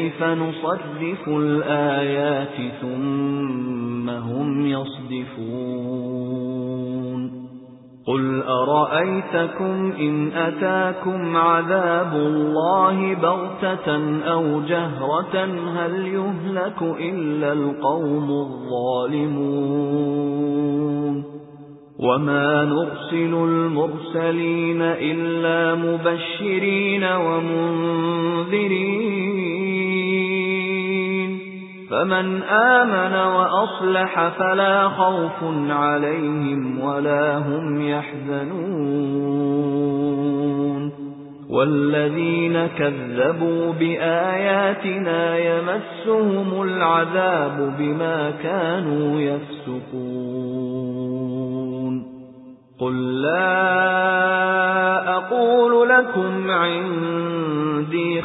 كيف نصرف الآيات ثم هم يصدفون قل أرأيتكم إن أتاكم عذاب الله بغتة أو جهرة هل يهلك إلا القوم الظالمون وَمَا نُرْسِلُ الْمُرْسَلِينَ إِلَّا مُبَشِّرِينَ وَمُنذِرِينَ فَمَنْ آمَنَ وَأَصْلَحَ فَلَا خَوْفٌ عَلَيْهِمْ وَلَا هُمْ يَحْزَنُونَ. وَالَّذِينَ كَذَّبُوا بِآيَاتِنَا يَمَسُّهُمُ الْعَذَابُ بِمَا كَانُوا يَفْسُقُونَ. قُل لا أقول لكم عندي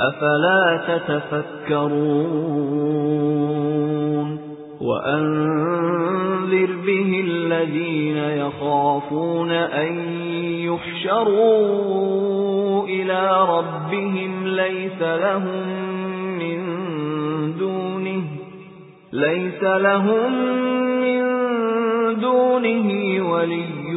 أفلا تتفكرون وأنذر به الذين يخافون أن يحشروا إلى ربهم ليس لهم من دونه ليس لهم من دونه ولي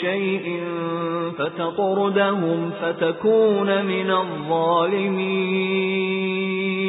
شيء فتطردهم فتكون من الظالمين.